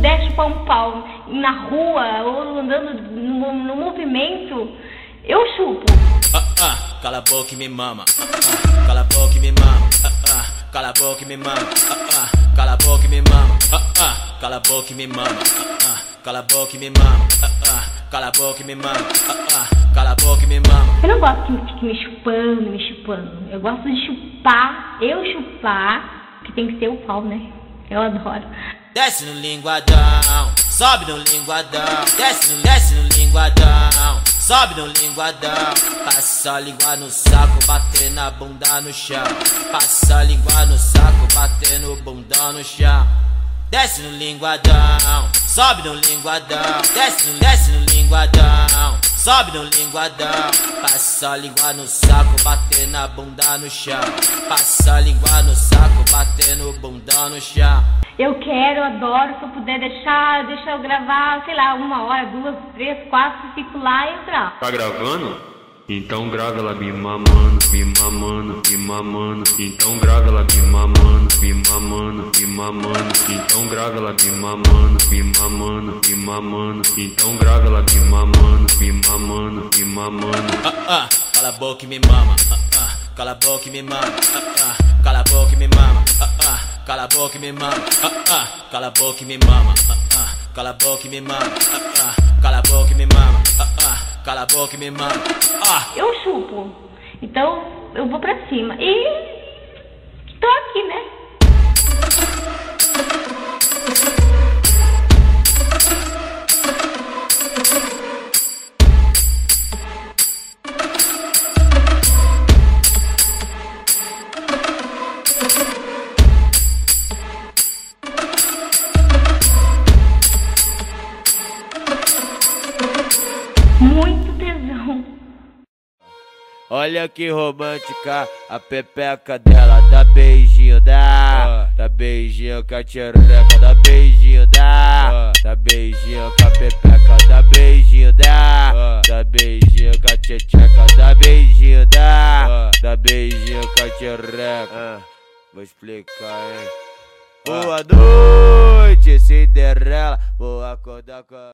der chupar um pau na rua ou andando no, no movimento, eu chupo. Ah, ah, cala a boca e me mama. Ah, ah, cala a boca e me mama. Ah, cala a boca e me mama. Ah, cala a boca e me mama. Ah, cala a boca e me mama. Ah, cala a boca e me mama. Ah, ah cala a boca e me mama. Ah, ah, cala a boca e me mama. Eu não gosto que fique me chupando, me chupando. Eu gosto de chupar, eu chupar, que tem que ser o pau, né? Eu adoro. Desce no linguadão, sobe no linguadão, desce no, desce no linguadão, sobe no linguadão, passa a língua no saco, bater na bunda no chão, passa a língua no saco, bater no bundão no chão. Desce no linguadão, sobe no linguadão, desce no, desce no linguadão, sobe no linguadão, passa a língua no saco, bater na bunda no chão, passa a língua no saco, bater no bundão no chão. Eu quero, adoro, se eu puder deixar, deixa eu gravar, sei lá, uma hora, duas, três, quatro, fico lá e eu gravo. Tá gravando? Então grava ela me mamando, me mamando, me mamando. Então grava ela me mamando, me mamando, me mamando. Então grava ela me mamando, me mamando, me mamando. Então grava ela me mamando, me mamando, me mamando. Ah, ah, cala a boca e me mama. Ah, ah, cala a boca e me mama. Ah, ah, cala a boca cala a boca e me mama. Cala a boca e me mama. Cala a boca e me mama. Cala a boca e me mama. Cala a boca e me mama. Ah, Eu chupo. Então eu vou pra cima. E Muito tesão. Olha que romântica a pepeca dela, dá beijinho, dá, dá beijinho com a tchereca, dá beijinho, dá, dá beijinho com a pepeca, dá beijinho, dá, dá beijinho com a tchecheca, dá beijinho, dá, dá beijinho com a tchereca. Vou explicar, hein. Boa noite, Cinderela, vou acordar com a...